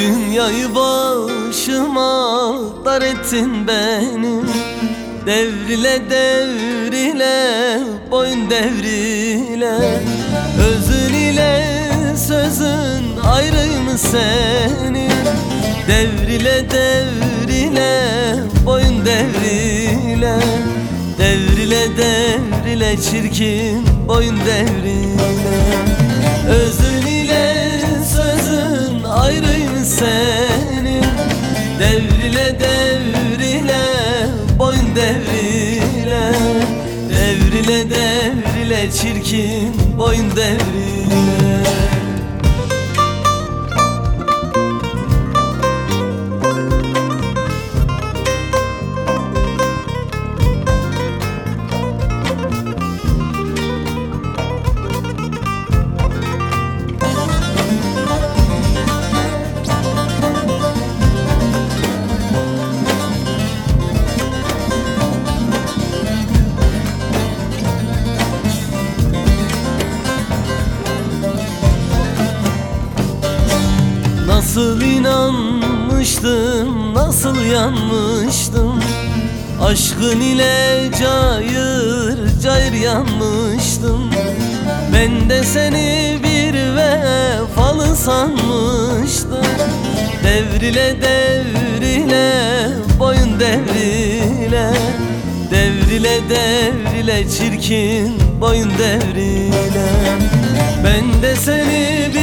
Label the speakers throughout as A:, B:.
A: Dünyayı başıma dar ettin beni. Devrile devrile boyun devrile. Özün ile sözün ayrıymış senin Devrile devrile boyun devrile. Devrile devrile çirkin boyun devrile. Özün devrile Devrile devrile çirkin boyun devrile Nasıl inanmıştım, nasıl yanmıştım? Aşkın ile cayır cayır yanmıştım. Ben de seni bir vefalı sanmıştım. Devrile devrile boyun devrile. Devrile devrile çirkin boyun devrile. Ben de seni bir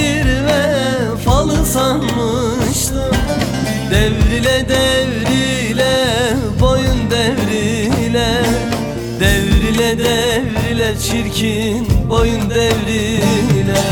A: Devrile devrile boyun devrile. Devrile devrile çirkin boyun devrile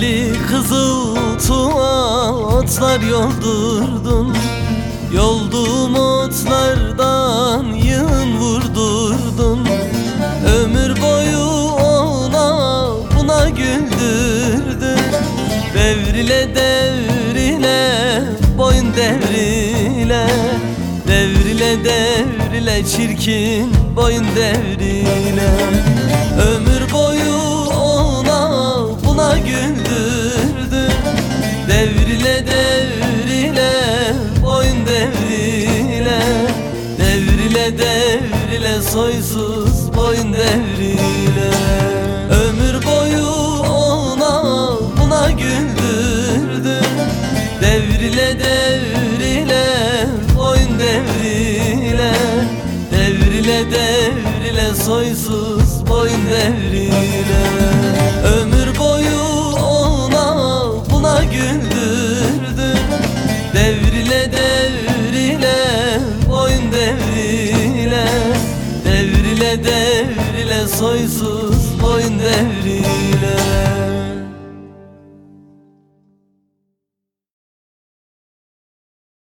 A: Ali kızıl tuğa otlar yoldurdun Yolduğum otlardan yığın vurdurdun. Ömür boyu ona buna güldürdün. Devrile devrile boyun devrile. Devrile devrile çirkin boyun devrile. Ömür boyu devrile Devrile devrile soysuz boyun devrile. Ömür boyu ona buna güldürdüm. Devrile devrile boyun devrile. Devrile devrile soysuz boyun devrile soysuz boyun devri.